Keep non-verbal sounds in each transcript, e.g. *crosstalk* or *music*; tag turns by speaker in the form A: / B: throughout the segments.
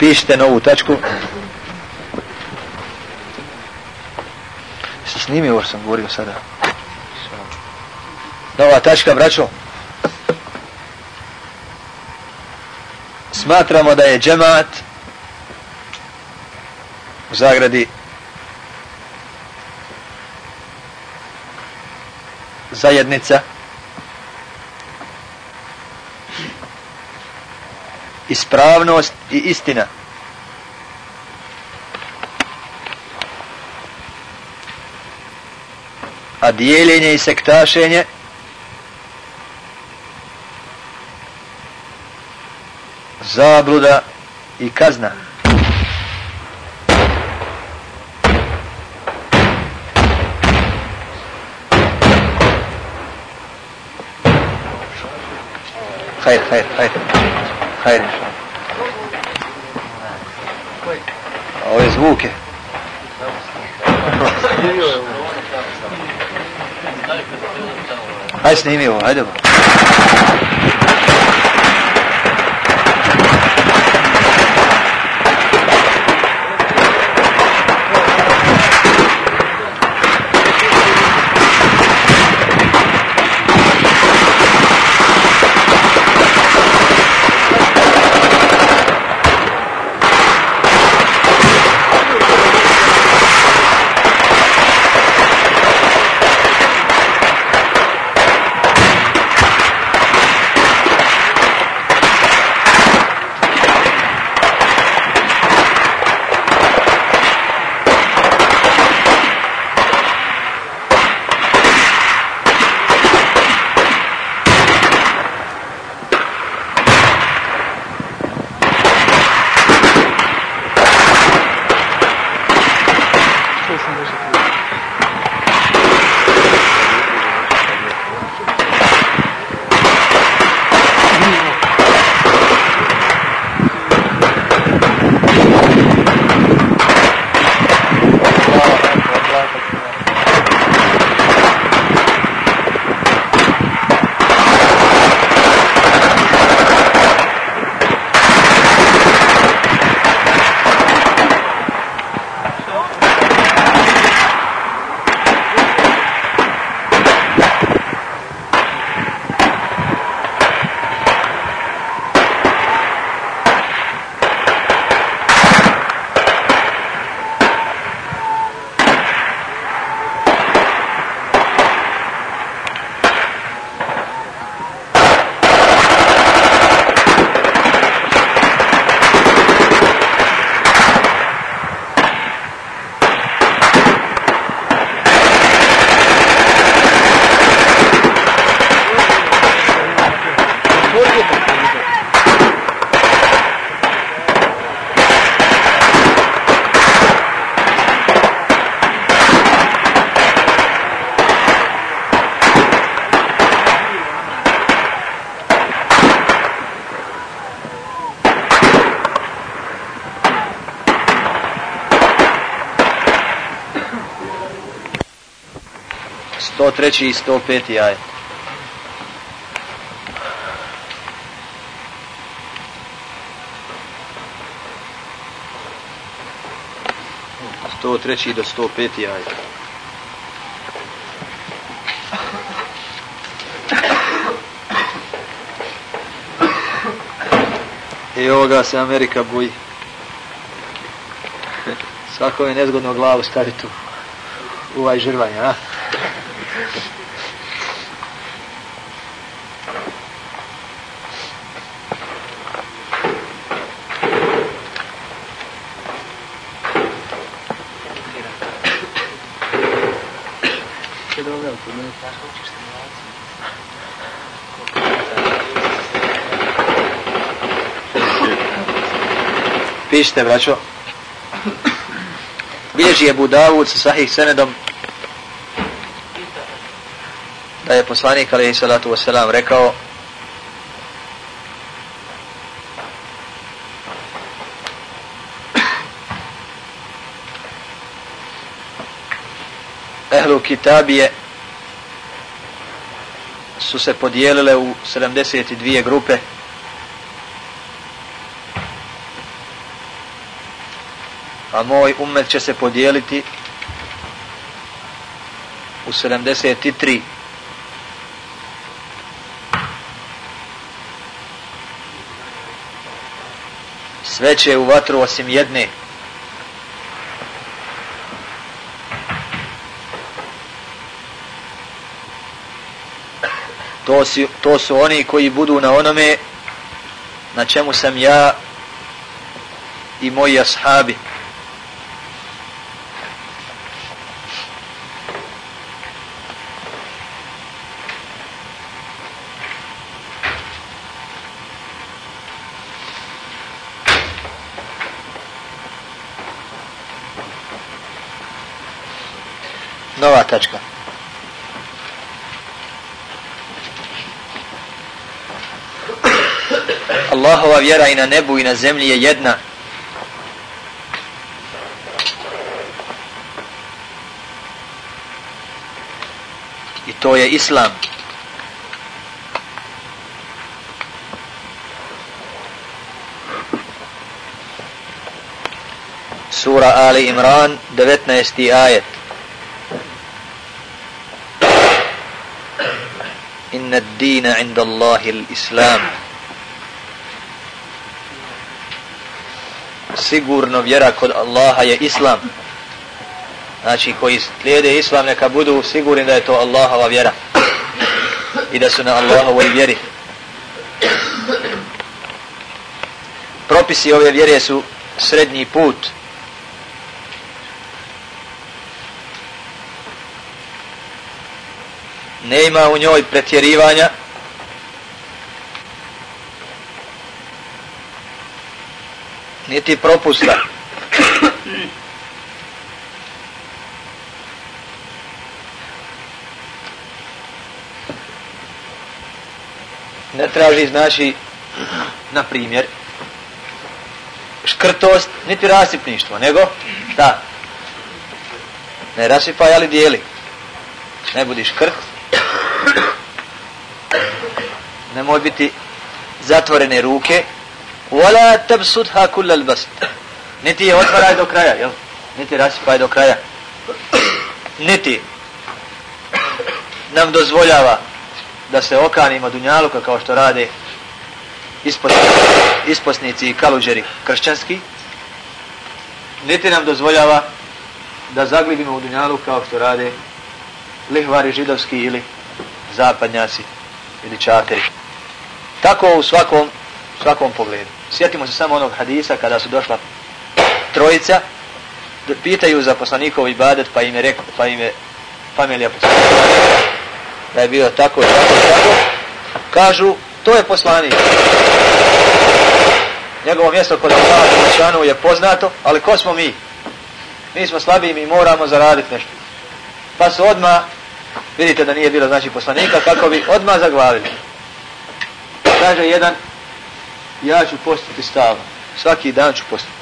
A: pišite novu tačku. Se snimi ovo sam govorio sada. Nova tačka, braćo. Smatramo da je džemat u zagradi zajednica ispravnost i istina. A dijeljenje i sektašenje zabluda i kazna. Hajde, hajde, hajde. Хайдиш. Ой, звуки. А сними его, а 103. i 105. ajet. to treći do 105. ajet. I ovoga se Amerika buji. Svako je nezgodno glavu staviti u ovaj žrvanj, a? Pišite, braćo. Bilježi je Budavud sa sahih senedom da je poslanik alaihi salatu wasalam rekao Ehlu kitabije su se podijelile u 72 grupe a moj umet će se podijeliti u 73 sve će u vatru osim jedne. To, si, to su oni koji budu na onome na čemu sam ja i moji ashabi. Nova tačka. Allahova vjera i na nebu i na zemlji je jedna. I to je Islam. Sura Ali Imran, 19. ajet. الدين عند الله الإسلام. Sigurno vjera kod Allaha je islam. Znači koji slijede islam neka budu sigurni da je to Allahova vjera. I da su na Allahovoj vjeri. Propisi ove vjere su srednji put. Nema u njoj pretjerivanja. Niti propusta. Ne traži znači na primjer škrtost niti rasipništvo nego šta? Ne rasipaj ali dijeli. Ne budi škrt nemoj biti zatvorene ruke. Wala tabsudha kull albast. Niti je otvaraj do kraja jel? Niti rasipaj do kraja. Niti nam dozvoljava da se okanimo dunjaluka kao što rade isposnici i kaluđeri kršćanski. Niti nam dozvoljava da zaglibimo u dunjalu kao što rade lihvari židovski ili zapadnjaci ili čateri. Tako u svakom, svakom pogledu. Sjetimo se samo onog hadisa kada su došla trojica, pitaju za poslanikov ibadet, pa im je rekao, pa im je familija poslanika, da je bio tako, tako, tako, kažu, to je poslanik. Njegovo mjesto kod Allah je poznato, ali ko smo mi? Mi smo slabiji, mi moramo zaraditi nešto. Pa su odmah vidite da nije bilo znači poslanika, kako bi odmah zaglavili. Kaže jedan, ja ću postiti stalno, svaki dan ću postiti.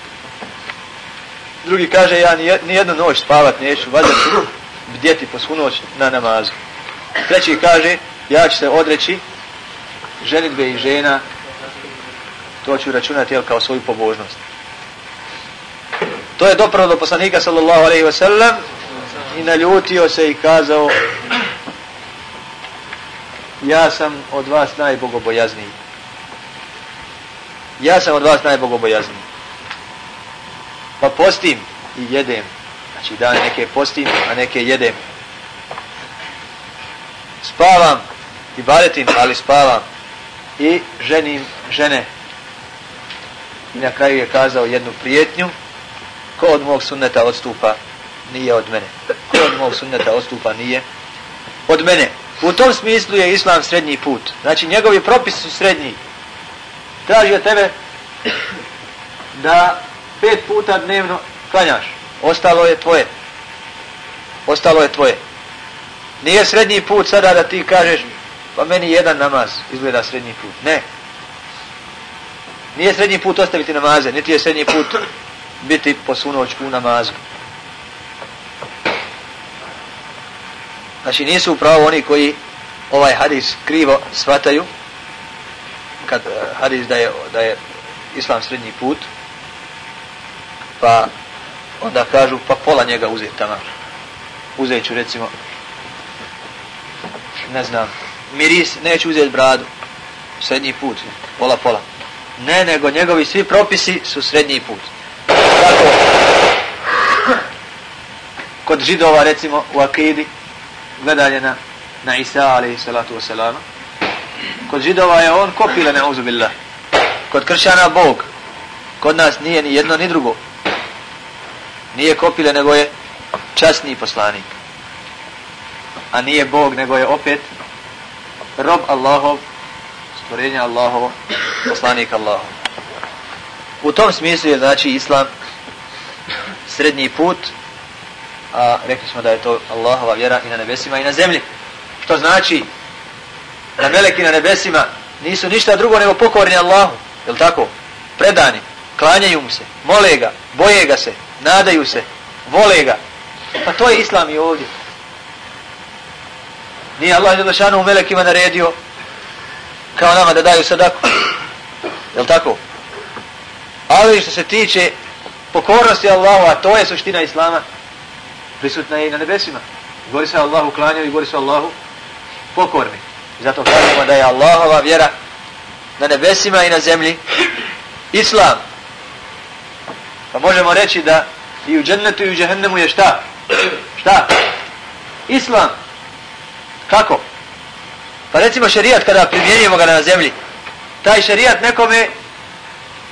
A: Drugi kaže, ja nijednu noć spavat neću, valjda ću bdjeti po svu noć na namazu. Treći kaže, ja ću se odreći ženitbe i žena, to ću računati jel, kao svoju pobožnost. To je dopravo do poslanika sallallahu alaihi wa sallam, i naljutio se i kazao ja sam od vas najbogobojazniji. Ja sam od vas najbogobojazniji. Pa postim i jedem. Znači da neke postim, a neke jedem. Spavam i baretim, ali spavam. I ženim žene. I na kraju je kazao jednu prijetnju. Ko od mog sunneta odstupa, nije od mene. Ko od mog sunneta odstupa, nije od mene. U tom smislu je islam srednji put. Znači njegovi propisi su srednji. Traži od tebe da pet puta dnevno klanjaš. Ostalo je tvoje. Ostalo je tvoje. Nije srednji put sada da ti kažeš pa meni jedan namaz izgleda srednji put. Ne. Nije srednji put ostaviti namaze, niti je srednji put biti po u namazu. Znači nisu upravo oni koji ovaj hadis krivo shvataju, kad eh, hadis da je, da je islam srednji put pa onda kažu pa pola njega uzeti tamo. Uzet ću recimo, ne znam, miris, neću uzeti bradu, srednji put, pola pola. Ne, nego njegovi svi propisi su srednji put. Tako, kod židova recimo u akidi, gledanje na, na Isa alaihi salatu wasalama, kod židova je on kopile na uzubillah. Kod kršćana Bog, kod nas nije ni jedno ni drugo. Nije kopile nego je časni poslanik. A nije Bog nego je opet rob Allahov, stvorenje Allahov, poslanik Allahov. U tom smislu je znači Islam srednji put, a rekli smo da je to Allahova vjera i na nebesima i na zemlji. Što znači da meleki na nebesima nisu ništa drugo nego pokorni Allahu, je tako? Predani, klanjaju mu se, mole ga, boje ga se, nadaju se, vole ga. Pa to je Islam i ovdje. Nije Allah Đelešanu u melekima naredio kao nama da daju sadaku. Je tako? Ali što se tiče pokornosti Allahu, a to je suština Islama, prisutna je i na nebesima. Gori se Allahu klanjaju i gori se Allahu pokorni. I zato kažemo da je Allahova vjera na nebesima i na zemlji Islam. Pa možemo reći da i u džennetu i u džehennemu je šta? Šta? Islam. Kako? Pa recimo šerijat kada primjenjujemo ga na zemlji, taj šerijat nekome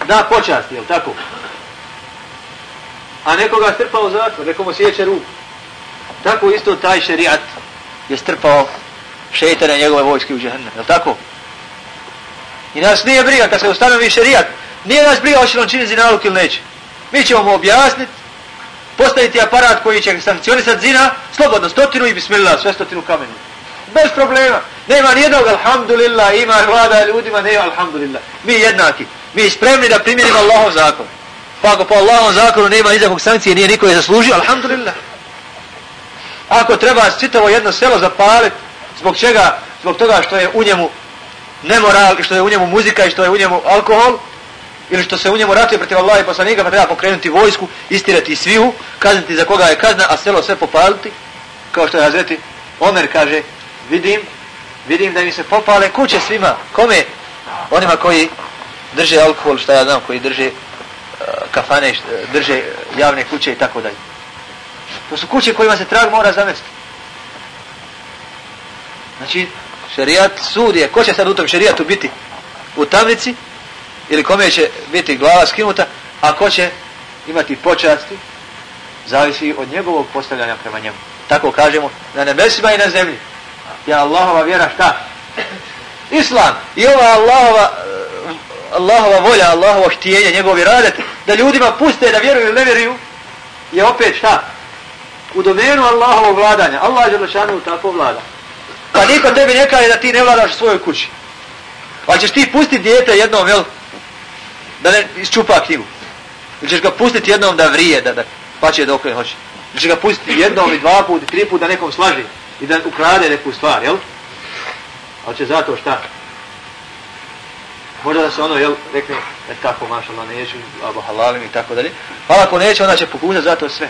A: da počast, jel tako? A nekoga strpa u zatvor, nekomu sjeće ruku. Tako isto taj šerijat je strpao šeitana njegove vojske u džahnem, je tako? I nas nije briga kad se ustanovi šerijat, nije nas briga hoće li on čini zinaluk ili neće. Mi ćemo mu objasniti, postaviti aparat koji će sankcionisati zina, slobodno stotinu i bismillah, sve stotinu kamenu. Bez problema. Nema nijednog alhamdulillah, ima vlada ljudima, nema alhamdulillah. Mi jednaki. Mi spremni da primjerimo Allahov zakon. Pa ako po Allahom zakonu nema nikakvog sankcije, nije niko je zaslužio, alhamdulillah. Ako treba čitavo jedno selo zapaliti, zbog čega? Zbog toga što je u njemu nemoral, što je u njemu muzika i što je u njemu alkohol, ili što se u njemu ratuje protiv Allaha i poslanika, pa treba pokrenuti vojsku, istirati svihu, kazniti za koga je kazna, a selo sve popaliti, kao što je Hazreti Omer kaže, vidim, vidim da mi se popale kuće svima, kome? Onima koji drže alkohol, šta ja znam, koji drže uh, kafane, drže javne kuće i tako dalje. To su kuće kojima se trag mora zamesti. Znači, šerijat sud je, ko će sad u tom šerijatu biti u tamnici, ili kome će biti glava skinuta, a ko će imati počasti, zavisi od njegovog postavljanja prema njemu. Tako kažemo, na nebesima i na zemlji. Ja Allahova vjera šta? Islam. I ova Allahova, Allahova volja, Allahovo htijenje, njegovi radet, da ljudima puste da vjeruju ili ne vjeruju, je opet šta? U domenu Allahovog vladanja. Allah je želešanu tako vlada. Pa niko tebi ne kaže da ti ne vladaš u svojoj kući. Pa ćeš ti pustiti dijete jednom, jel? Da ne isčupa knjigu. Ili ćeš ga pustiti jednom da vrije, da, da pa će dok ne hoće. Ili ćeš ga pustiti jednom i dva put, i tri put da nekom slaži i da ukrade neku stvar, jel? Ali će zato šta? Možda da se ono, jel, rekne, e tako, maša neću, abo halalim i tako dalje. Pa ako neće, onda će pokušati zato sve.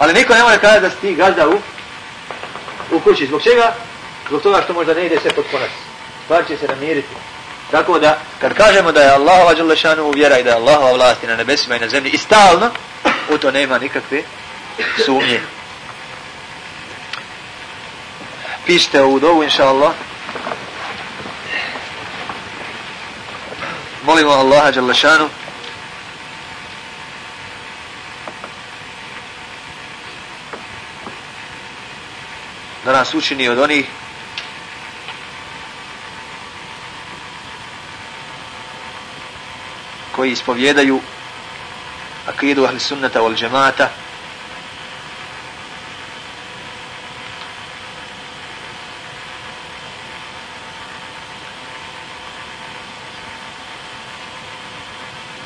A: Ali niko ne može kada da si ti gazda u, u kući. Zbog čega? Zbog toga što možda ne ide sve pod konac. Stvar će se namiriti. Tako da, kad kažemo da je Allahova Đalešanu uvjera i da je Allahova vlasti na nebesima i na zemlji i stalno, u to nema nikakve sumnje. Pišite ovu dovu, inša Allah. Molimo Allaha Đalešanu da nas učini od onih koji ispovjedaju akidu ahli sunnata wal džemata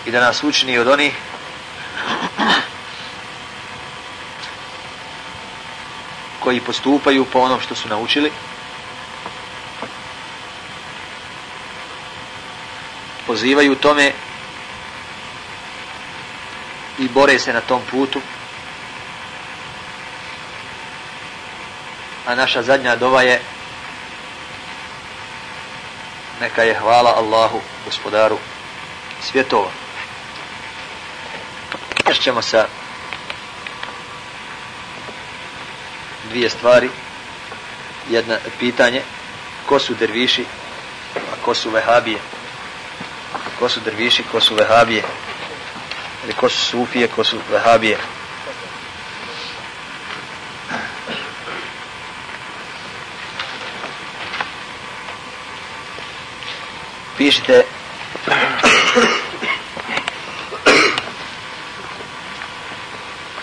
A: i da nas učini od onih koji postupaju po onom što su naučili. Pozivaju tome i bore se na tom putu. A naša zadnja dova je neka je hvala Allahu gospodaru svjetova. Kršćemo sa dvije stvari. Jedna pitanje ko su derviši a ko su vehabije? Ko su derviši ko su vehabije? Ili ko su sufije ko su vehabije? Pišite *coughs*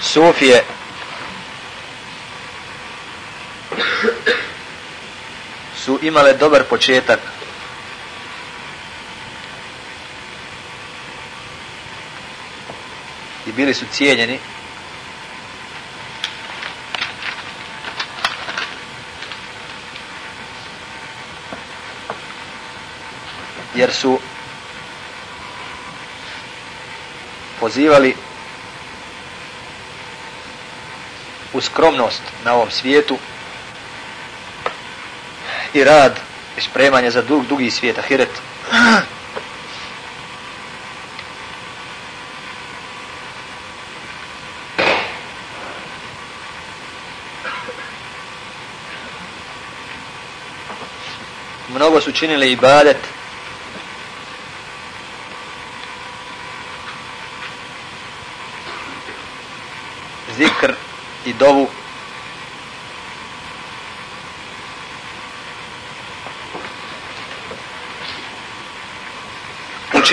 A: Sufije imale dobar početak. I bili su cijenjeni. Jer su pozivali u skromnost na ovom svijetu i rad i spremanje za dug, dugi svijet, ahiret. Mnogo su činili ibadet zikr i dovu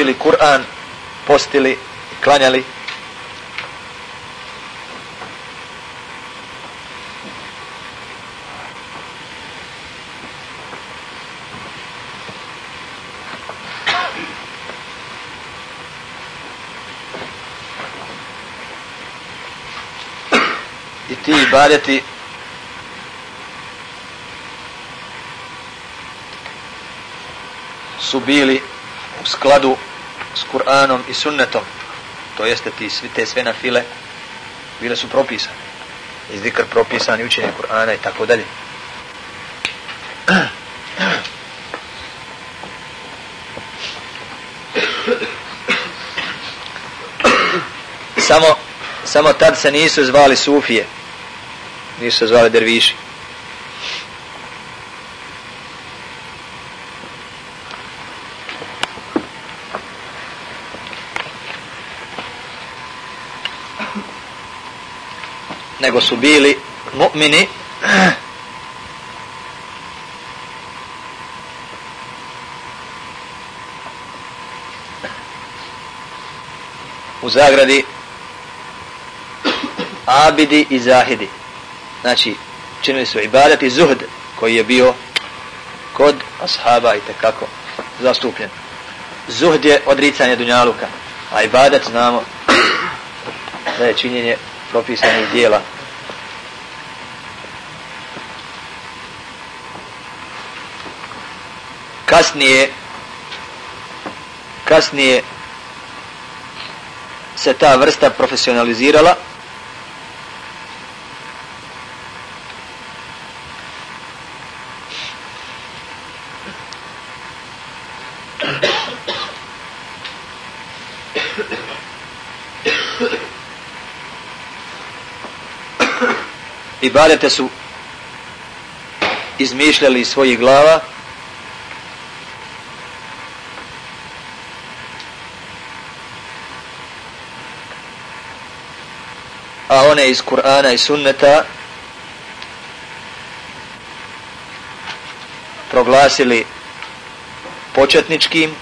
A: učili Kur'an postili klanjali. Ti ibadeti su bili u skladu Kur'anom i sunnetom. To jeste ti svi te sve na file bile su propisane. I zikr propisan i učenje Kur'ana i tako dalje. Samo samo tad se nisu zvali sufije. Nisu se zvali derviši. Nego su bili mu'mini u zagradi abidi i zahidi znači činili su ibadat i zuhd koji je bio kod ashaba i tekako zastupljen. Zuhd je odricanje dunjaluka, a ibadat znamo da je činjenje propisanih dijela. Kasnije kasnije se ta vrsta profesionalizirala. Ibadete su izmišljali iz svojih glava. One iz Kur'ana i Sunneta proglasili početničkim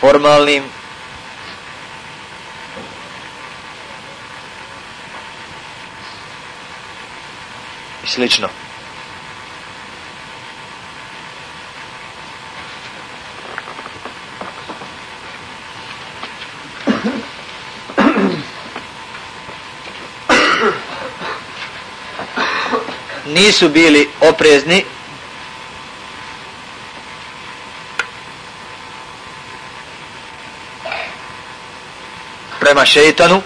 A: formalnim i slično. nisu bili oprezni prema šeitanu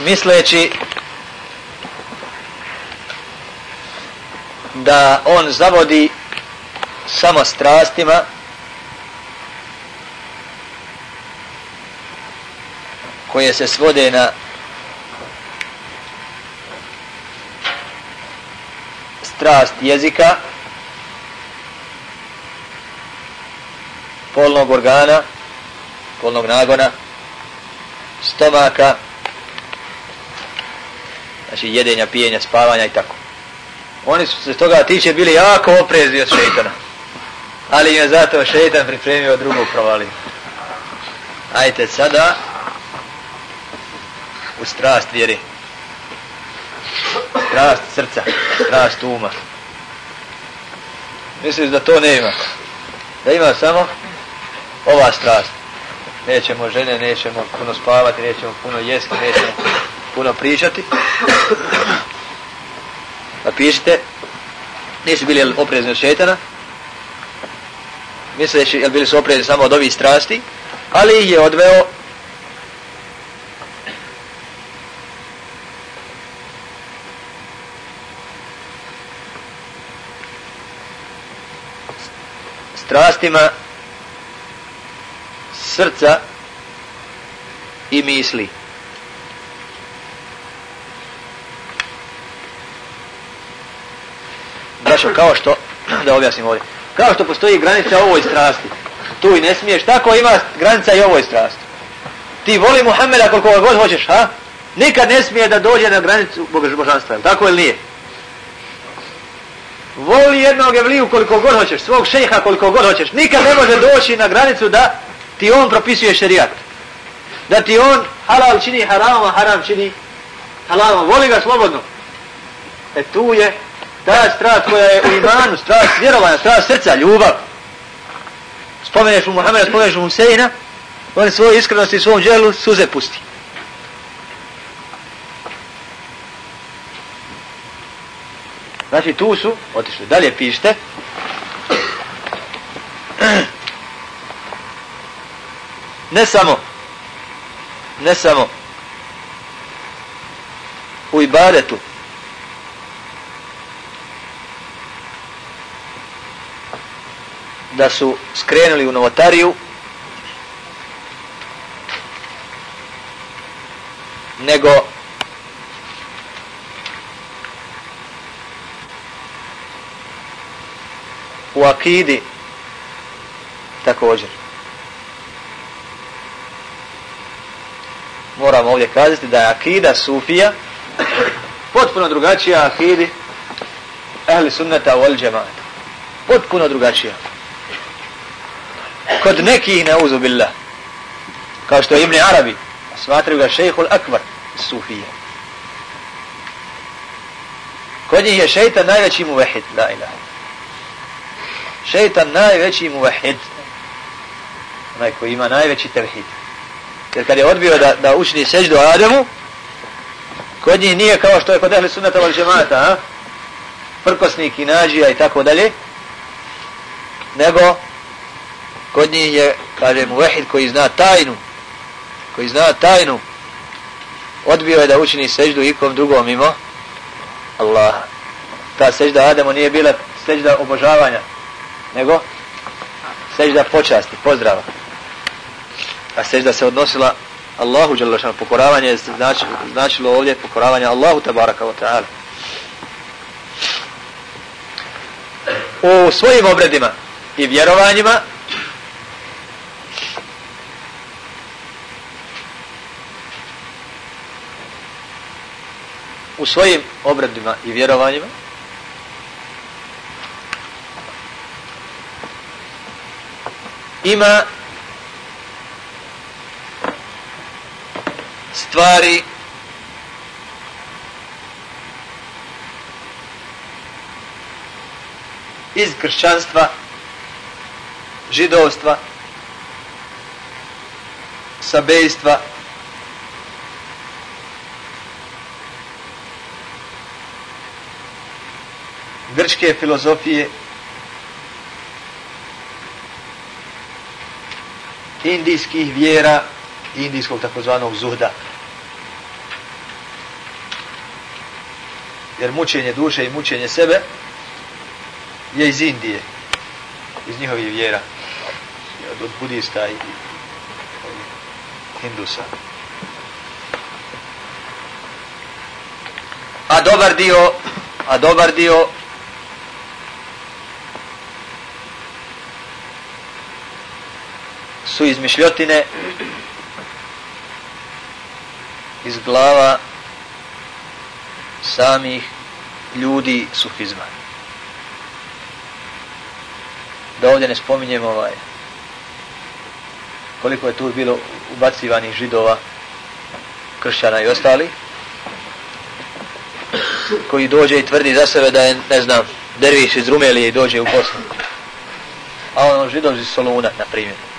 A: misleći da on zavodi samo strastima koje se svode na strast jezika polnog organa polnog nagona stomaka znači jedenja, pijenja, spavanja i tako. Oni su se toga tiče bili jako oprezni od šeitana ali im je zato šeitan pripremio drugu provaliju. Ajte sada u strast vjeri. Strast srca strast uma. Misliš da to ne ima? Da ima samo ova strast. Nećemo žene, nećemo puno spavati, nećemo puno jesti, nećemo puno pričati. Pa pišite, nisu bili oprezni od šetana, misleći, jel bili su oprezni samo od ovih strasti, ali ih je odveo strastima srca i misli. Brašo, kao što, *clears throat* da objasnim ovdje, kao što postoji granica ovoj strasti, tu i ne smiješ, tako ima granica i ovoj strasti. Ti voli Muhammeda koliko god hoćeš, ha? Nikad ne smije da dođe na granicu božanstva, tako ili nije? Voli jednog evliju koliko god hoćeš, svog šeha koliko god hoćeš, nikad ne može doći na granicu da ti on propisuje šerijat. Da ti on halal čini haram, a haram čini halal. Voli ga slobodno. E tu je ta strast koja je u imanu, strast vjerovanja, strast srca, ljubav. Spomeneš mu Muhammeda, spomeneš mu Huseina, on svoje iskrenosti i svom djelu suze pusti. Znači tu su, otišli, dalje pište. ne samo ne samo u ibaretu da su skrenuli u novotariju nego u akidi također moram ovdje kazati da je akida sufija potpuno drugačija akidi ehli sunnata wal džemata. Potpuno drugačija. Kod nekih ne uzu billah, kao što je Ibn Arabi, smatraju ga šejhul akbar sufija. Kod njih je šeitan najveći muvahid, la ilaha. Šeitan najveći muvahid, onaj koji ima najveći tevhid. Jer kad je odbio da, da učini seždu Ademu, kod njih nije kao što je kod ehli sunnata val džemata, a? prkosnik i nađija i tako dalje, nego kod njih je, kaže mu, vehid koji zna tajnu, koji zna tajnu, odbio je da učini seždu ikom drugom mimo Allah. Ta sežda Ademu nije bila sežda obožavanja, nego sežda počasti, pozdrava a sežda se odnosila Allahu Đalešanu. pokoravanje je znači značilo ovdje pokoravanje Allahu te baraka ve taala u svojim obredima i vjerovanjima u svojim obredima i vjerovanjima ima stvari iz kršćanstva, židovstva, sabejstva, grčke filozofije, indijskih vjera, indijskog takozvanog zuhda. Jer mučenje duše i mučenje sebe je iz Indije, iz njihovih vjera, od budista i hindusa. A dobar dio, a dobar dio su izmišljotine iz glava samih ljudi sufizma. Da ovdje ne spominjemo ovaj koliko je tu bilo ubacivanih židova, kršćana i ostali, koji dođe i tvrdi za sebe da je, ne znam, derviš iz Rumelije i dođe u Bosnu. A ono židov iz Soluna, na primjer.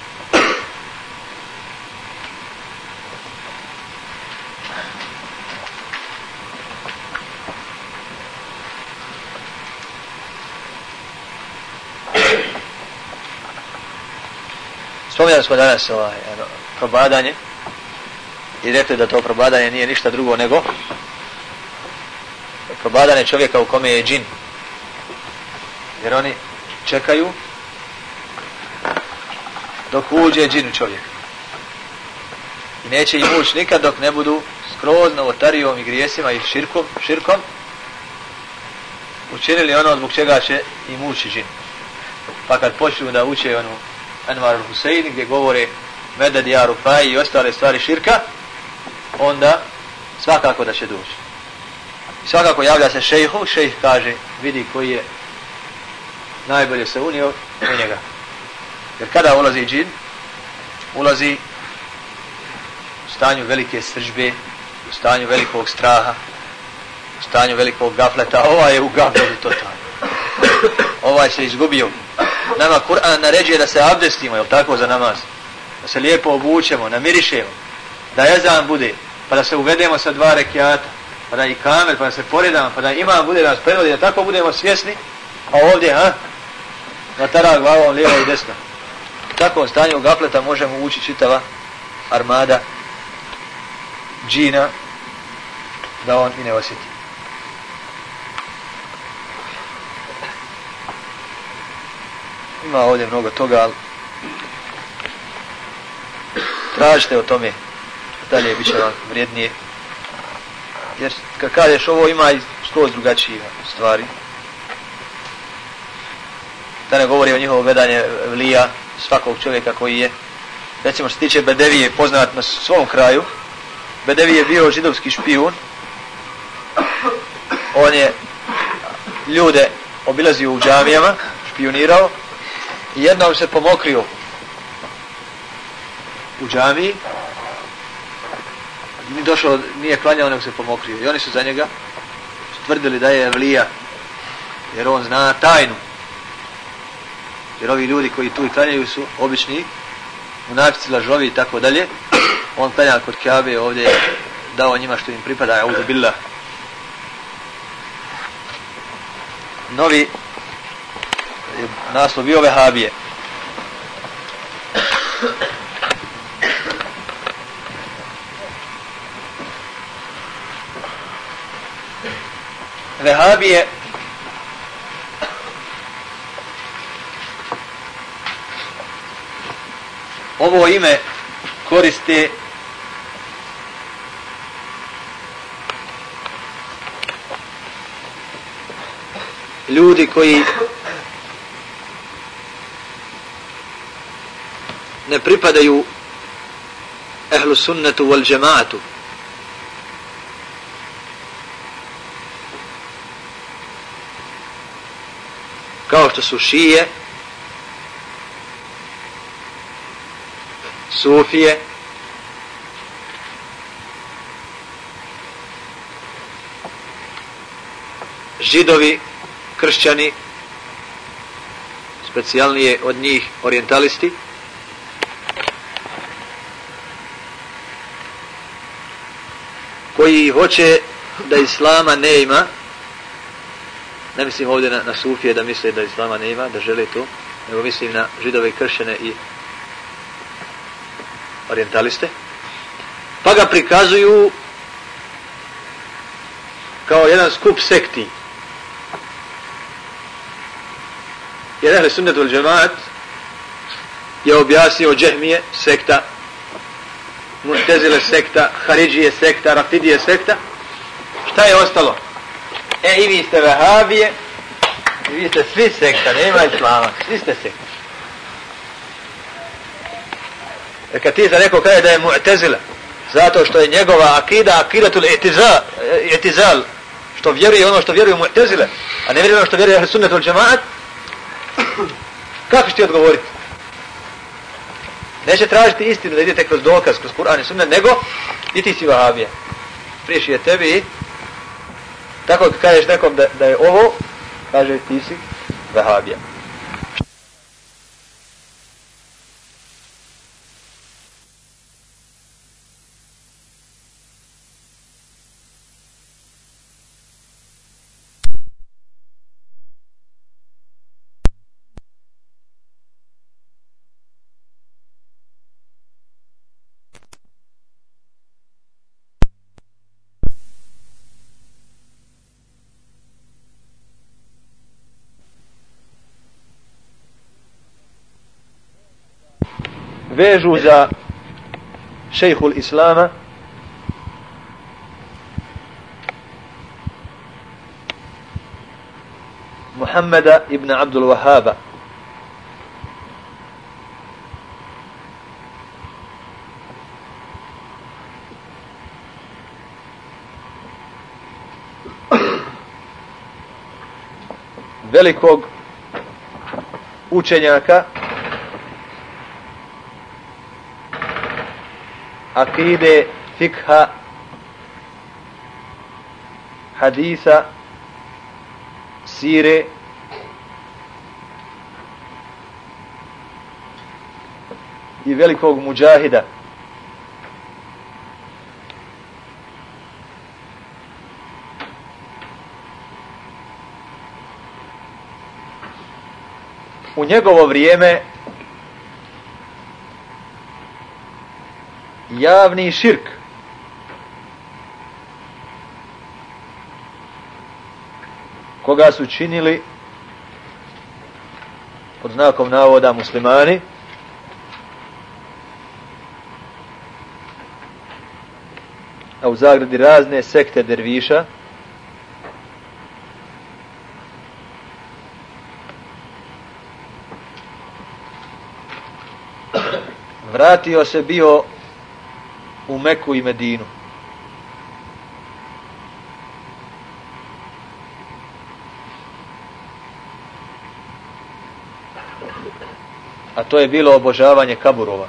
A: Spominjali smo danas ovaj, ano, probadanje i rekli da to probadanje nije ništa drugo nego probadanje čovjeka u kome je džin. Jer oni čekaju dok uđe džin u čovjeka. I neće im ući nikad dok ne budu skroz novotarijom i grijesima i širkom, širkom učinili ono zbog čega će im ući džin. Pa kad počnu da uče onu Anwar al-Husayn gdje govore Medad ja Rufai i ostale stvari širka, onda svakako da će doći. I svakako javlja se šejhu, šejh kaže, vidi koji je najbolje se unio u njega. Jer kada ulazi džin, ulazi u stanju velike sržbe, u stanju velikog straha, u stanju velikog gafleta, ova je u gafletu totalno. Ovaj se izgubio nama Kur'an naređuje da se abdestimo, je tako za namaz? Da se lijepo obučemo, namirišemo, da jezan bude, pa da se uvedemo sa dva rekiata, pa da i kamer, pa da se poredamo, pa da imam bude nas predvodi, da tako budemo svjesni, a ovdje, ha, na tara glavom lijevo i desno. U takvom stanju gafleta možemo ući čitava armada džina da on i ne osjeti. Ima ovdje mnogo toga, ali tražite o tome dalje bit će vam vrijednije. Jer kad kažeš ovo ima i skroz drugačije stvari. Da ne govori o njihovo vedanje lija svakog čovjeka koji je. Recimo što se tiče Bedevije poznat na svom kraju. Bedevi je bio židovski špijun. On je ljude obilazio u džamijama, špionirao jednom se pomokrio u džami i došao, nije klanjao, nego se pomokrio. I oni su za njega tvrdili da je evlija, jer on zna tajnu. Jer ovi ljudi koji tu i klanjaju su obični, munafici, lažovi i tako dalje. On klanja kod Kabe ovdje dao njima što im pripada, ja. Novi naslov bio Vehabije. Vehabije ovo ime koriste ljudi koji ne pripadaju ehlu sunnetu wal džematu. Kao što su šije, sufije, židovi, kršćani, specijalnije od njih orientalisti, koji hoće da islama ne ima, ne mislim ovdje na, na sufije da misle da islama ne ima, da žele to, nego mislim na židove i kršćane i orientaliste, pa ga prikazuju kao jedan skup sekti. Jedan sunnet ul džemaat je objasnio džehmije sekta, Muštezile sekta, haridžije sekta, rafidije sekta. Šta je ostalo? E, i vi ste vehabije, i vi ste svi sekta, nema islama, svi ste sekta. E kad ti za neko kaže da je mu'tezila, zato što je njegova akida, akidatul etizal, etizal, što vjeruje ono što vjeruje mu'tezile, a ne vjeruje ono što vjeruje sunnetul džemaat, kako će ti odgovoriti? Neće tražiti istinu da idete kroz dokaz, kroz Kur'an i sunnet, nego i ti si vahabija. Priši je tebi tako kad kažeš nekom da, da je ovo, kaže ti si vahabija. Vežu za šejhul islama. Muhammeda ibn Abdul Wahaba velikog učenjaka akide, fikha, hadisa, sire, i velikog muđahida. U njegovo vrijeme javni širk. Koga su činili? Pod znakom navoda muslimani, a u zagradi razne sekte derviša, vratio se bio u Meku i Medinu. A to je bilo obožavanje kaburova.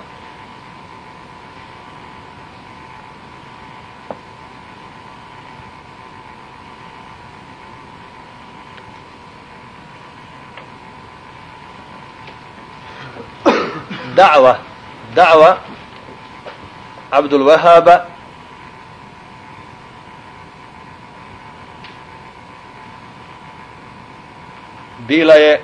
A: Da'va, da'va Abdul Wahaba bila je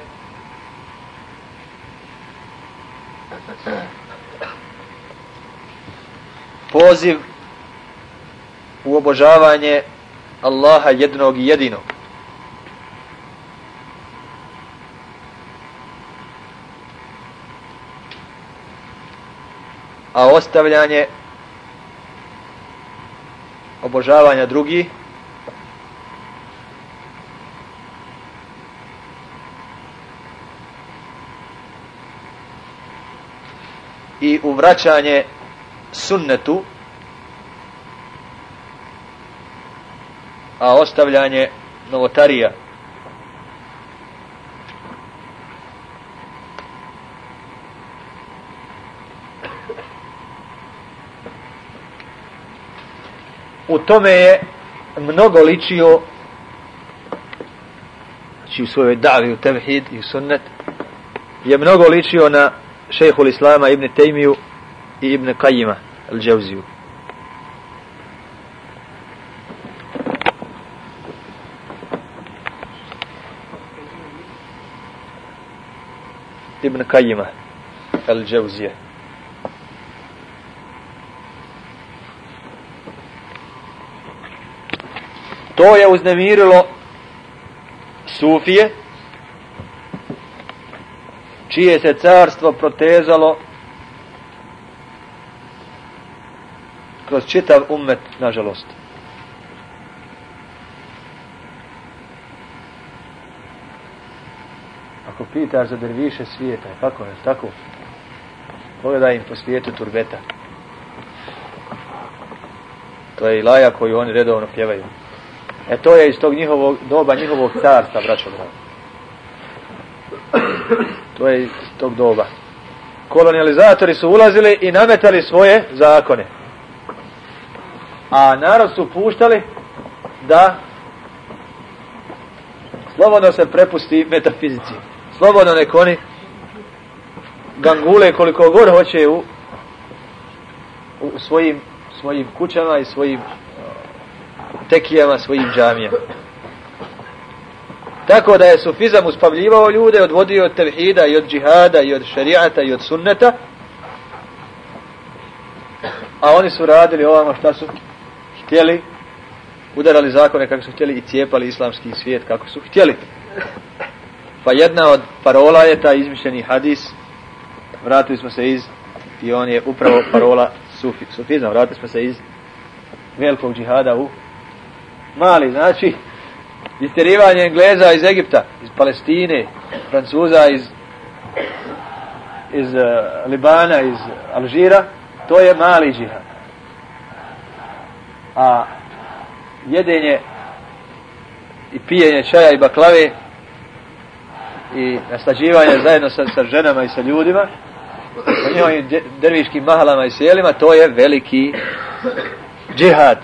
A: poziv u obožavanje Allaha jednog i jedinog. A ostavljanje obožavanja drugi. I uvraćanje sunnetu a ostavljanje novotarija. U tome je mnogo ličio znači u svojoj davi u tevhid i sunnet je mnogo ličio na šejhul islama ibn Tejmiju i ibn Kajima al-đevziju ibn Kajima al-đevzije To je uznemirilo Sufije, čije se carstvo protezalo kroz čitav umet, nažalost. Ako pitaš za derviše svijeta, kako je, tako? Pogledaj im po svijetu turbeta. To je ilaja koju oni redovno pjevaju. E to je iz tog njihovog doba, njihovog carstva, braćo drago. To je iz tog doba. Kolonializatori su ulazili i nametali svoje zakone. A narod su puštali da slobodno se prepusti metafizici. Slobodno nek oni gangule koliko god hoće u, u svojim, svojim kućama i svojim tekijama, svojim džamijama. Tako da je sufizam uspavljivao ljude, odvodio od tevhida i od džihada i od šarijata i od sunneta. A oni su radili ovamo šta su htjeli, udarali zakone kako su htjeli i cijepali islamski svijet kako su htjeli. Pa jedna od parola je ta izmišljeni hadis, vratili smo se iz, i on je upravo parola sufi, sufizam, vratili smo se iz velikog džihada u mali, znači, istjerivanje Engleza iz Egipta, iz Palestine, Francuza iz iz uh, Libana, iz Alžira, to je mali džihad. A jedenje i pijenje čaja i baklave i naslađivanje zajedno sa, sa ženama i sa ljudima, sa njihovim derviškim mahalama i selima, to je veliki džihad.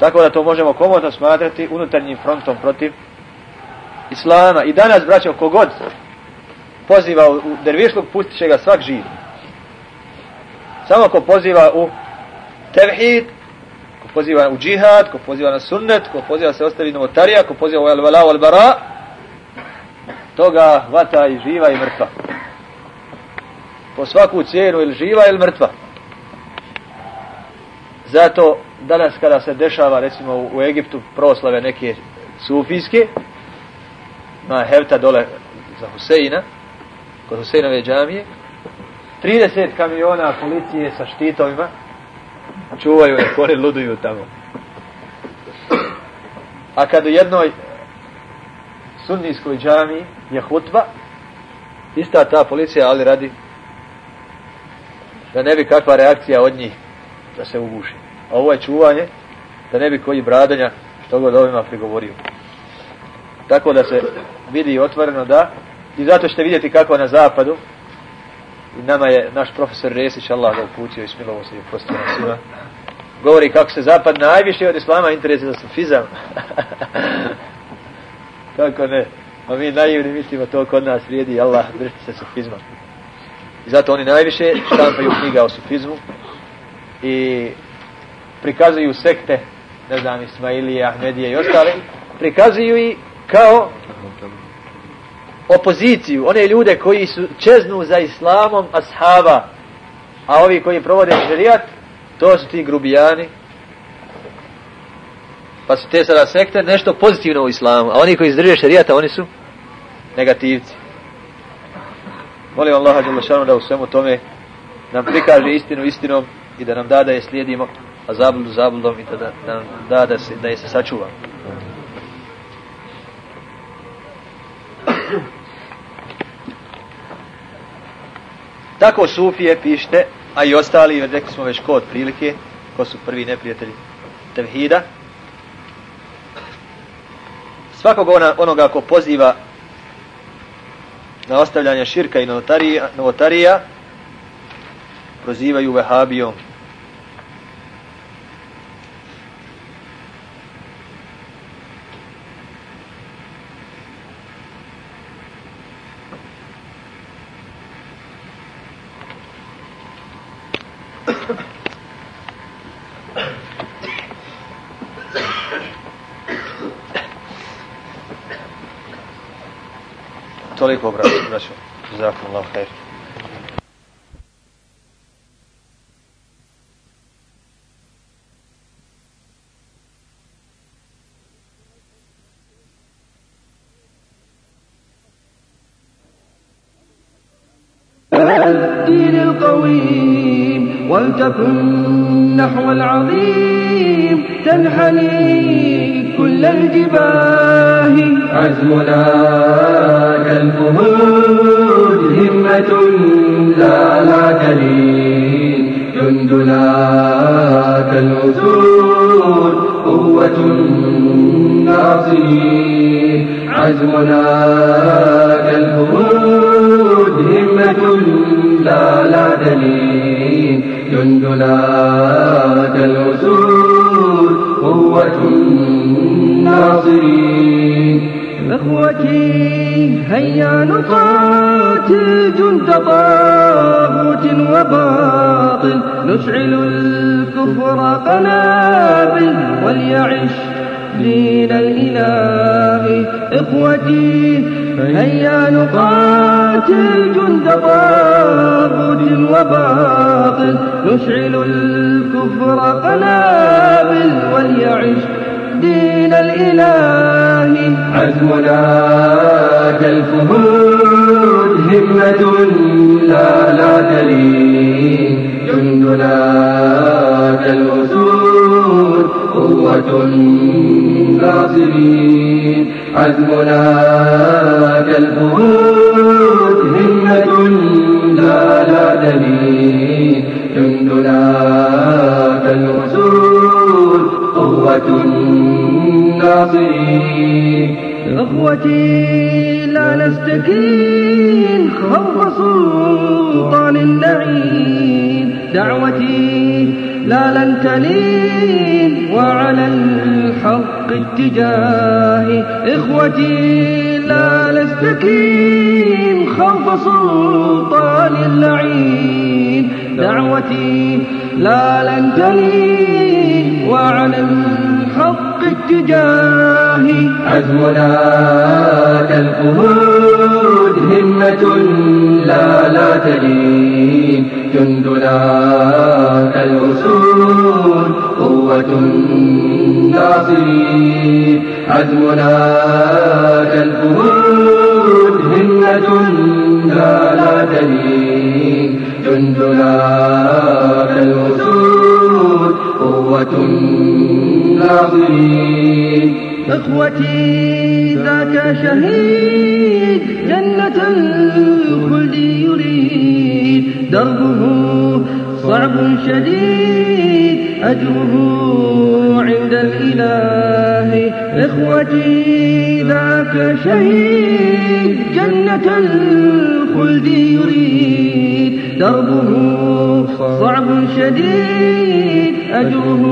A: Tako da to možemo komodno smatrati unutarnjim frontom protiv Islama. I danas, braćo, kogod poziva u dervišluk, pustit će ga svak živ. Samo ko poziva u tevhid, ko poziva u džihad, ko poziva na sunnet, ko poziva se ostavi novotarija, ko poziva u al-vala al-bara, toga vata i živa i mrtva. Po svaku cijenu ili živa ili mrtva. Zato danas kada se dešava recimo u Egiptu proslave neke sufijske na Hevta dole za Huseina kod Huseinove džamije 30 kamiona policije sa štitovima čuvaju nek oni luduju tamo. A kad u jednoj sunnijskoj džamiji je hutba ista ta policija ali radi da ne bi kakva reakcija od njih da se uguši. A ovo je čuvanje da ne bi koji bradanja što god ovima prigovorio. Tako da se vidi otvoreno da i zato ćete vidjeti kako na zapadu i nama je naš profesor Resić Allah ga uputio i smilovo se i postao na svima. Govori kako se zapad najviše od islama interese za sufizam. *laughs* Kako ne a mi naivni mislimo to kod nas vrijedi Allah držite se sufizma. I zato oni najviše štampaju knjiga o sufizmu i prikazuju sekte, ne znam, Ismailije, Ahmedije i ostale, prikazuju i kao opoziciju, one ljude koji su čeznu za islamom ashaba, a ovi koji provode šerijat, to su ti grubijani, pa su te sada sekte nešto pozitivno u islamu, a oni koji izdrže šerijata, oni su negativci. Molim Allaha da u svemu tome nam prikaže istinu istinom i da nam da da je slijedimo a zabludu zabludom i da, da, da, da, se, da je se sačuva. Tako Sufije pište, a i ostali, rekli smo već kod prilike, ko su prvi neprijatelji Tevhida. Svakog ona, onoga ko poziva na ostavljanje širka i novotarija, novotarija prozivaju vehabijom, toliko, braćo. Zakon Allah, hajr.
B: الدين القويم ولتكن نحو العظيم تنحني كل الجباه
C: عزمنا كالفهود همة لا لا تلين جندنا كالأسود قوة ناصرين. عزمنا كالفهود همة لا لا تلين جندنا كالأسود قوة ناصرين
B: إخوتي هيا نقاتل جند طاغوت وباطل. نشعل الكفر قنابل وليعش دين الإله. إخوتي هيا نقاتل جند طاغوت وباطل نشعل الكفر قنابل وليعش دين الإله.
C: عزمنا كالفهود همة لا لا تلين. جندنا كالأسود قوة ناصرين. عزمنا كالفهود همة لا لا تلين جندنا كالأسود قوة ناصرين.
B: إخوتي لا نستكين خوف سلطان اللعين دعوتي لا لن تلين وعلى اتجاهي إخوتي لا نستكين خوف سلطان اللعين. دعوتي لا لن تلين وعلى الحق اتجاهي.
C: عزمنا كالفهود همة لا لا تلين. جندنا كالأسود قوة ناصرين عزمنا كالفهود همة لا لا جندنا كالأسود قوة ناصرين
B: إخوتي ذاك شهيد جنة الخلد يريد. دربه صعب شديد. أجره عند الإله. إخوتي ذاك شهيد جنة الخلد يريد. دربه صعب شديد. أجره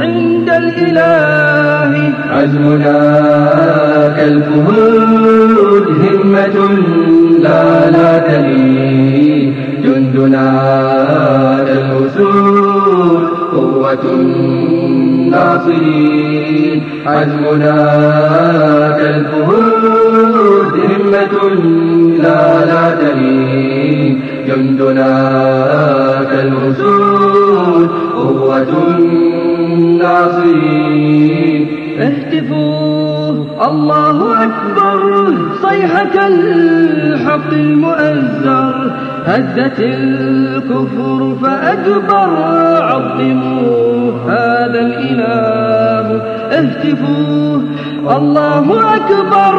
B: عند الإله.
C: عزمنا كالفهود همة لا لا تلين جندنا كالأسود قوة ناصرين. عزمنا كالفهود همة لا لا تلين. جندنا كالأسود قوة ناصرين.
B: اهتفوا الله أكبر صيحة الحق المؤزر هزت الكفر فأجبر عظموا هذا الإله اهتفوا الله أكبر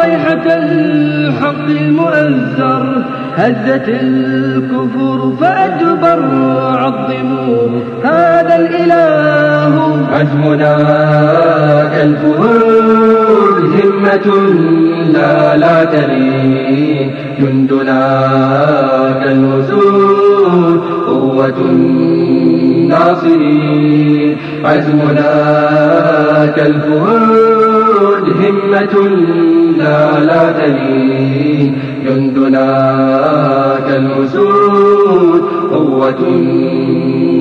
B: صيحة الحق المؤزر. هزت الكفر فأجبر عظموا هذا الإله.
C: عزمنا كالفهود همة لا لا تلين جندنا كالأسود قوة ناصرين. عزمنا كالفهود همة لا لا تلين جندنا كالأسود قوة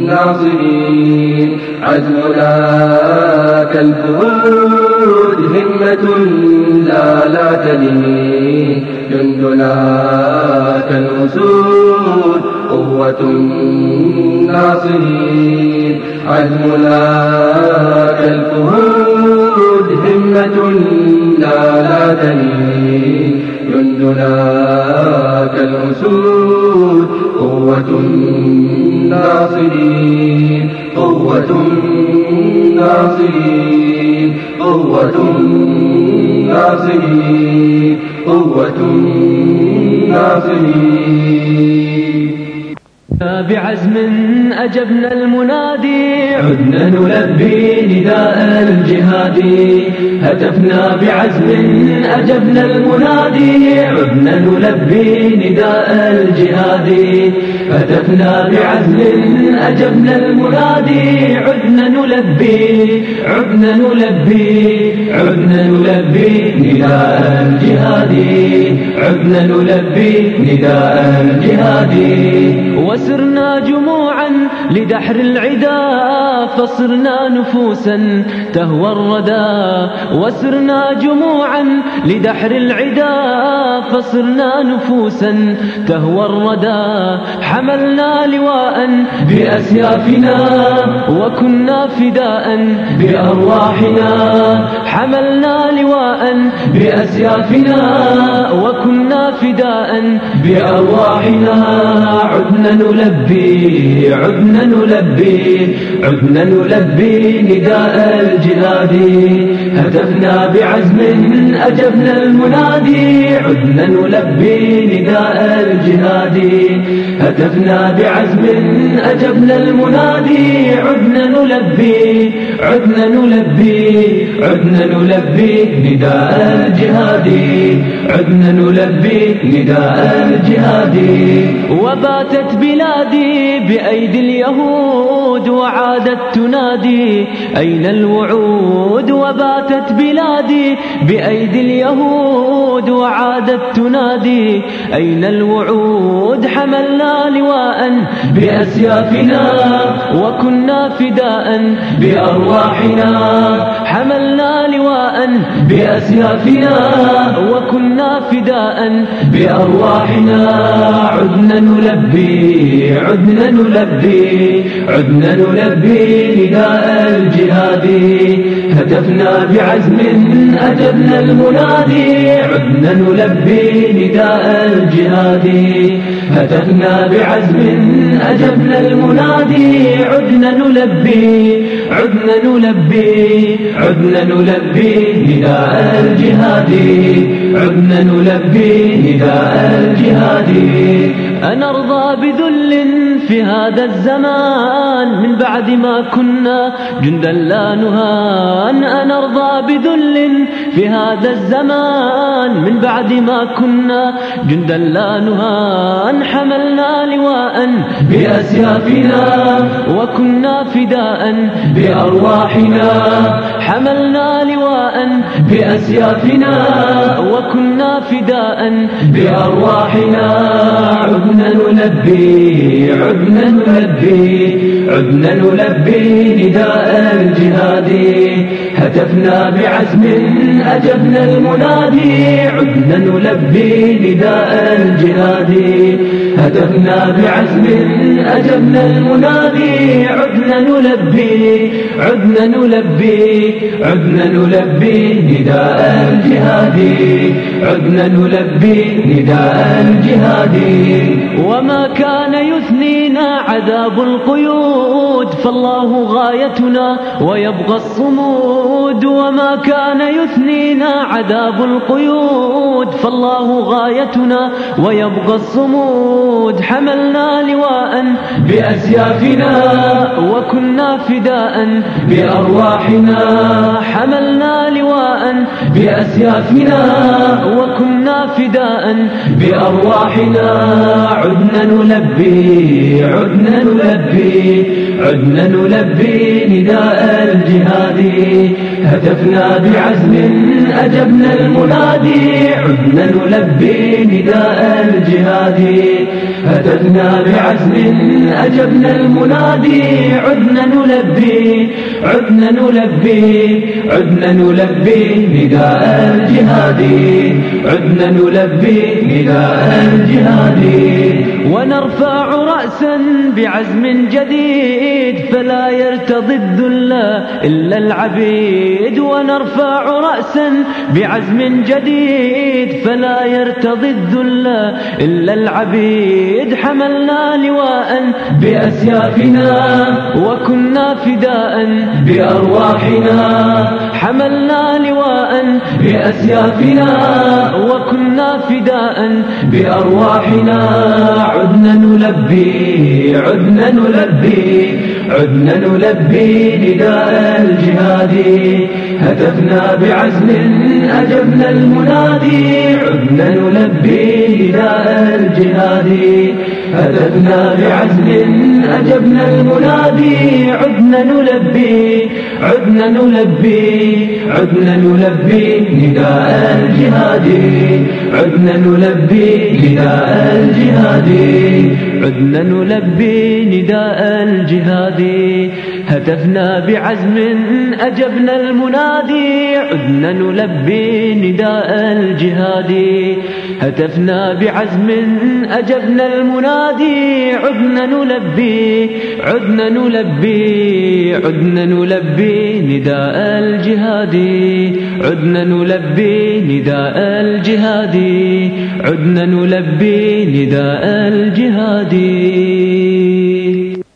C: ناصرين. عزمنا كالفهود همة لا لا تلين جندنا كالأسود قوة ناصرين. عزمنا كالفهود همة إلا لدني جندنا
D: كالأسود قوة ناصرين. قوة ناصرين. قوة ناصرين. قوة ناصرين.
E: بعزم أجبنا المنادي.
D: عدنا نلبي نداء الجهاد. هتفنا بعزم أجبنا المنادي. عدنا نلبي نداء الجهاد. هتفنا بعزم أجبنا المنادي عدنا نلبي عدنا نلبي عدنا نلبي نداء الجهاد عدنا نلبي نداء الجهاد.
E: وسرنا جموعا لدحر العدا فصرنا نفوسا تهوى الردى. وسرنا جموعا لدحر العدا فصرنا نفوسا تهوى الردى. حملنا لواء
D: بأسيافنا
E: وكنا فداء
D: بأرواحنا.
E: حملنا لواء
D: بأسيافنا
E: وكنا فداء
D: بأرواحنا. عدنا نلبي عدنا نلبي عدنا نلبي نداء الجهاد هتفنا بعزم أجبنا المنادي عدنا نلبي نداء الجهاد هتفنا بعزم أجبنا المنادي عدنا نلبي عدنا نلبي عدنا نلبي نداء الجهاد. عدنا نلبي نداء الجهاد.
E: وباتت بلادي بأيدي اليهود وعادت تنادي أين الوعود وباتت بلادي بأيدي اليهود وعادت تنادي. أين الوعود؟ حملنا لواء
D: بأسيافنا
E: وكنا فداء
D: بأرواحنا.
E: حملنا لواء
D: بأسيافنا
E: وكنا فداء
D: بأرواحنا. عدنا نلبي عدنا نلبي عدنا نلبي نداء الجهاد. هتفنا بعزم أجبنا المنادي عدنا نلبي نداء الجهاد. هتفنا بعزم أجبنا المنادي عدنا نلبي عدنا نلبي عدنا نلبي نداء الجهاد. عدنا نلبي نداء الجهاد.
E: أنرضى بذل في هذا الزمان. من بعد ما كنا جندا لا نهان. أنرضى بذل في هذا الزمان. من بعد ما كنا جندا لا نهان. حملنا لواء
D: بأسيافنا
E: وكنا فداء
D: بأرواحنا.
E: حملنا لواء
D: بأسيافنا
E: وكنا فداء
D: بأرواحنا. عدنا نلبي عدنا نلبي عدنا نلبي نداء الجهاد. هتفنا بعزم أجبنا المنادي عدنا نلبي نداء الجهاد. هتفنا بعزم أجبنا المنادي عدنا نلبي عدنا نلبي عدنا نلبي نداء الجهاد عدنا نلبي نداء الجهاد.
E: وما كان يثنينا عذاب القيود فالله غايتنا ويبقى الصمود. وما كان يثنينا عذاب القيود فالله غايتنا ويبقى الصمود. حملنا لواء
D: بأسيافنا
E: وكنا فداء
D: بأرواحنا.
E: حملنا
D: بأسيافنا
E: وكنا فداء
D: بأرواحنا. عدنا نلبي عدنا نلبي عدنا نلبي نداء الجهاد. هتفنا بعزم أجبنا المنادي. عدنا نلبي نداء الجهاد. هتفنا بعزم أجبنا المنادي عدنا نلبي عدنا نلبي عدنا نلبي نداء الجهاد عدنا نلبي نداء الجهاد ونرفع رأسا بعزم جديد فلا يرتضي الذل إلا العبيد. ونرفع رأسا بعزم جديد فلا يرتضي الذل إلا العبيد. حملنا لواء بأسيافنا وكنا فداء بأرواحنا. حملنا لواء بأسيافنا وكنا فداء بأرواحنا. عدنا نلبي عدنا نلبي عدنا نلبي نداء الجهاد. هتفنا بعزم أجبنا المنادي عدنا نلبي نداء الجهاد. هتفنا بعزم أجبنا المنادي عدنا نلبي عدنا نلبي عدنا نلبي نداء الجهاد عدنا نلبي نداء الجهاد عدنا نلبي نداء الجهاد هتفنا بعزم أجبنا المنادي عدنا نلبي نداء الجهاد. هتفنا بعزم أجبنا المنادي عدنا نلبي عدنا نلبي عدنا نلبي نداء الجهاد. عدنا نلبي نداء الجهاد. عدنا نلبي نداء الجهاد.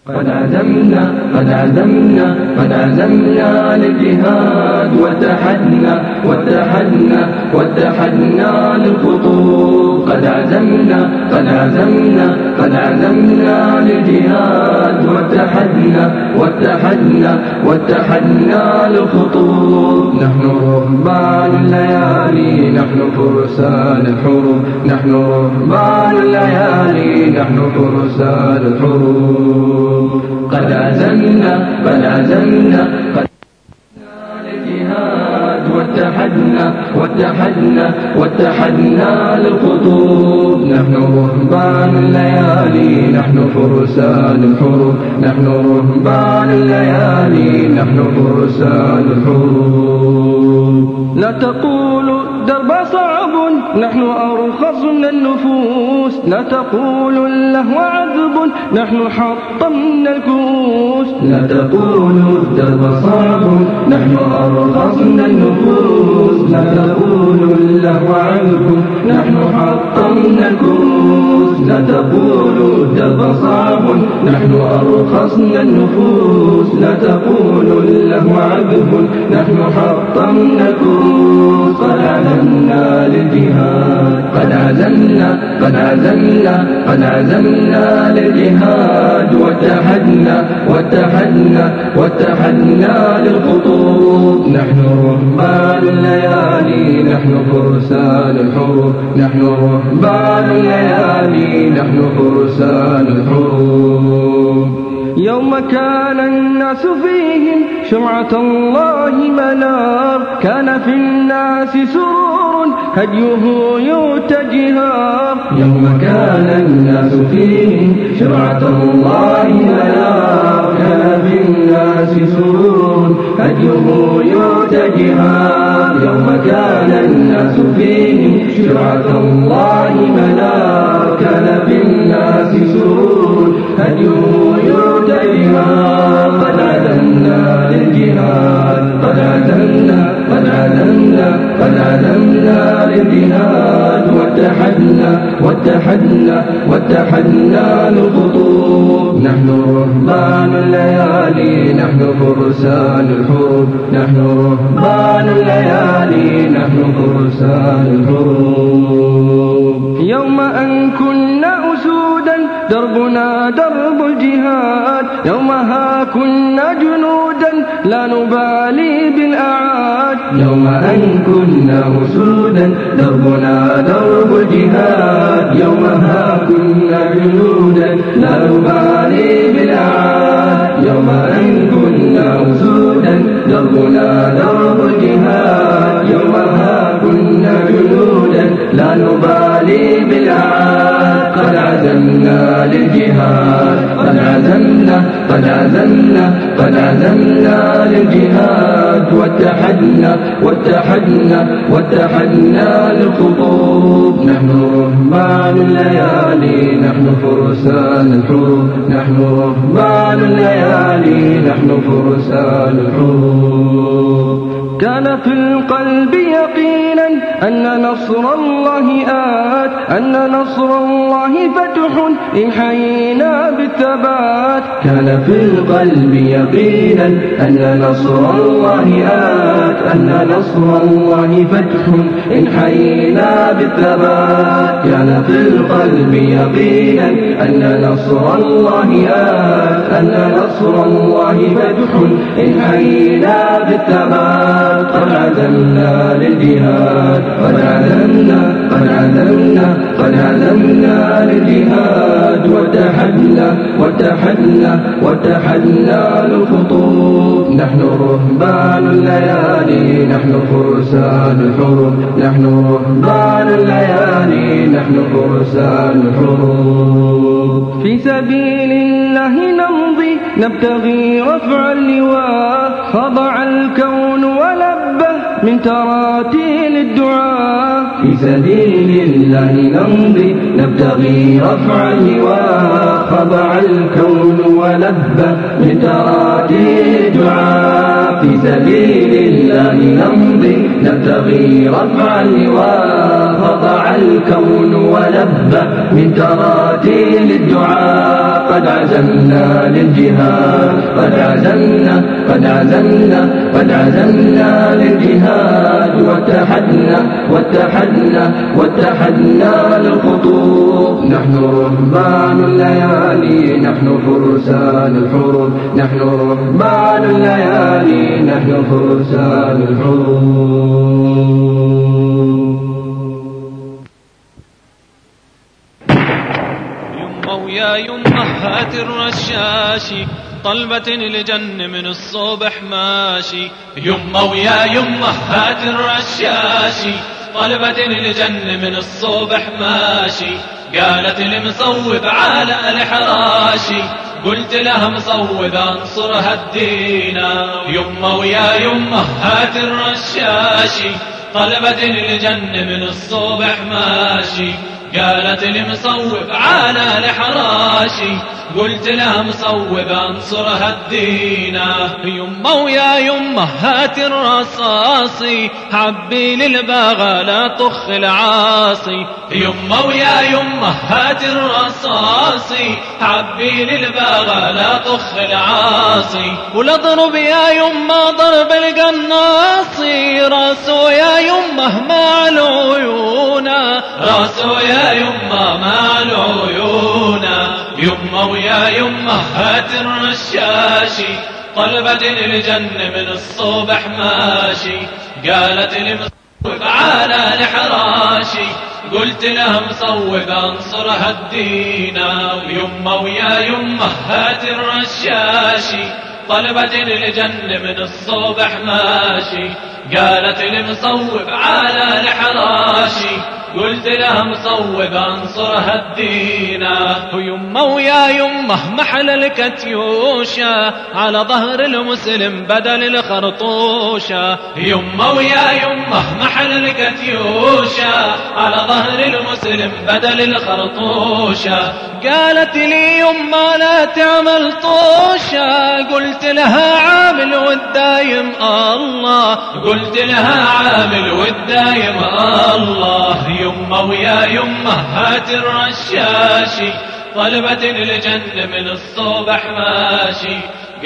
C: قد عزمنا قد عزمنا قد عزمنا للجهاد واتحدنا واتحدنا واتحدنا للخطوب. قد عزمنا قد عزمنا قد عزمنا للجهاد واتحدنا واتحدنا واتحدنا للخطوب. نحن رهبان الليالي نحن فرسان الحروب. نحن رهبان الليالي نحن فرسان الحروب. قد عزمنا قد عزمنا قد واتحدنا واتحدنا واتحدنا للخطوب نحن رهبان الليالي نحن فرسان الحروب. نحن رهبان الليالي نحن فرسان الحروب. لا تقولوا الدرب صعب نحن أرخص من النفوس. لا تقولوا اللهو عذب. نحن حطمنا الكؤوس. لا تقولوا الدرب صعب. نحن أرخص من النفوس. لا تقولوا اللهو عذب. نحن حطمنا الكؤوس. لا تقولوا الدرب صعب. نحن أرخصنا النفوس. لا تقولوا اللهو عذب. نحن حطمنا الكؤوس. قد عزمنا للجهاد. قد عزمنا قد عزمنا قد عزمنا للجهاد. واتحدنا واتحدنا واتحدنا للخطوب نحن رهبان الليالي نحن فرسان الحروب نحن رهبان الليالي نحن فرسان الحروب يوم كان الناس فيهم شمعة الله منار. كان في الناس سرور هديه يؤتى جهار. يوم كان الناس فيهم شمعة الله منار. كان في الناس سرور هديه يؤتى جهار. يوم كان الناس فيهم شرعة الله منار. كان في الناس سرور هديه قد عزمنا للجهاد قد عزمنا قد عزمنا قد عزمنا للجهاد واتحدنا واتحدنا واتحدنا للخطوب نحن رهبان الليالي نحن فرسان الحروب. نحن رهبان الليالي نحن فرسان الحروب. يوم أن كنا دربنا درب الجهاد يومها كنا جنودا لا نبالي بالأعاد. يوم أن كنا أسودا دربنا درب الجهاد يومها كنا جنودا لا نبالي بالأعاد. يوم أن كنا أسودا دربنا درب الجهاد يومها كنا جنودا لا نبالي بالأعاد. قد عزمنا للجهاد. قد عزمنا قد عزمنا قد عزمنا للجهاد. واتحدنا واتحدنا واتحدنا للخطوب. نحن رهبان الليالي نحن فرسان الحروب. نحن رهبان الليالي نحن فرسان الحروب. كان في القلب يقينا أن نصر الله آت أن نصر الله فتح إن حيينا بالثبات. كان في القلب يقينا أن نصر الله آت أن نصر الله فتح إن حيينا بالثبات. كان في القلب يقينا أن نصر الله آت أن نصر الله فتح إن حيينا بالثبات. قد عزمنا للجهاد. قد عزمنا قد عزمنا قد عزمنا للجهاد. واتحدنا واتحدنا واتحدنا للخطوب. نحن رهبان الليالي نحن فرسان الحروب. نحن رهبان الليالي نحن فرسان الحروب. في سبيل الله نمضي نبتغي رفع اللواء خضع الكون ولبه من تراتيل الدعاء. في سبيل الله نمضي نبتغي رفع اللواء خضع الكون ولبه من تراتيل الدعاء. في سبيل الله نمضي نبتغي رفع اللواء خضع الكون ولبه من تراتيل الدعاء. قد عزمنا للجهاد قد عزمنا قد عزمنا قد عزمنا للجهاد. واتحدنا واتحدنا واتحدنا للخطوب نحن رهبان الليالي نحن فرسان الحروب. نحن رهبان الليالي نحن فرسان الحروب.
F: يمه ويا يمه هات الرشاشي طلبة الجن من الصبح ماشي يمه ويا يمه هات الرشاشي طلبة الجن من الصبح ماشي قالت المصوب على الحراشي قلت لها مصوب انصرها الدينا يمه ويا يمه هات الرشاشي طلبة الجن من الصبح ماشي قالت المصوب على الحراشي قلت لها مصوب أنصرها الدينا يمه ويا يمه هات الرصاصي حبي للباغى لا طخ العاصي. يمه ويا يمه هات الرصاصي حبي للباغى لا طخ العاصي. ولاضرب يا يمه ضرب القناصي راسه يا يمه مع العيونا راسه يا يمه مع العيونا يمه ويا يمه هات الرشاشي طلبت الجن من الصبح ماشي قالت المصوب على الحراشي قلت لها مصوب أنصرها الدينا. يمه ويا يمه هات الرشاشي طلبت الجن من الصبح ماشي قالت المصوب على الحراشي. قلت لها مصوب أنصرها الدينا ويمه ويا يمه محل الكتيوشة. على ظهر المسلم بدل الخرطوشة. يمه ويا يمه محل الكتيوشة. على ظهر المسلم بدل الخرطوشة. قالت لي يمه لا تعمل طوشة. قلت لها عامل والدايم الله. قلت لها عامل والدايم الله. يمه ويا يمه هات الرشاشي. طلبت الجن من الصبح ماشي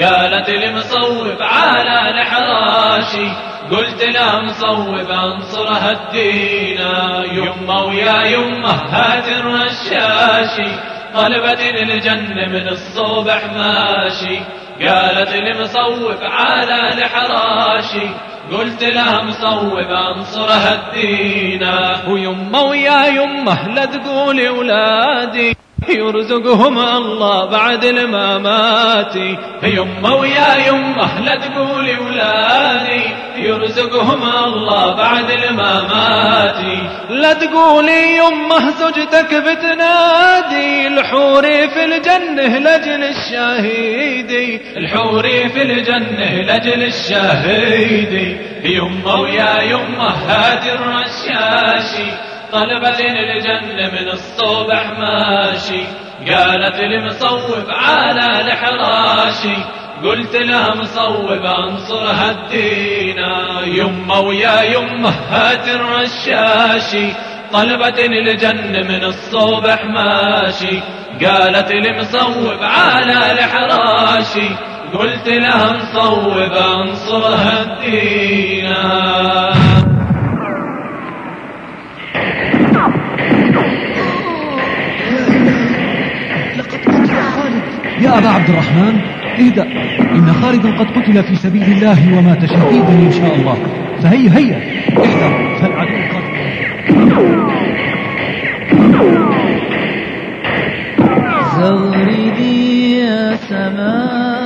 F: قالت المصوب على الحراشي قلت لا مصوب انصرها الدينا يمه ويا يمه هات الرشاشي. طلبت الجن من الصبح ماشي قالت المصوب على الحراشي. قلت لها مصوب أنصرها الدينا ويمه ويا يمه لا تقولي ولادي. يرزقهم الله بعد الممات. يمه ويا يمه لا تقولي ولادي يرزقهم الله بعد الممات. لا تقولي يمه زوجتك بتنادي. الحوري في الجنة لجل الشهيد. الحوري في الجنة لجل الشهيد. يمه ويا يمه هادي الرشاشي. طلبت الجنة من الصبح ماشي قالت المصوب على الحراشي. قلت لها مصوب أنصر هدينا يمه ويا يمه هات الرشاشي. طلبت الجنة من الصبح ماشي قالت المصوب على الحراشي. قلت لها مصوب أنصر هدينا
G: يا أبا عبد الرحمن اهدأ إن خالدا قد قتل في سبيل الله ومات شهيدا إن شاء الله. فهيا هيا. اهدأ فالعدو قد
D: زوردي يا سماء.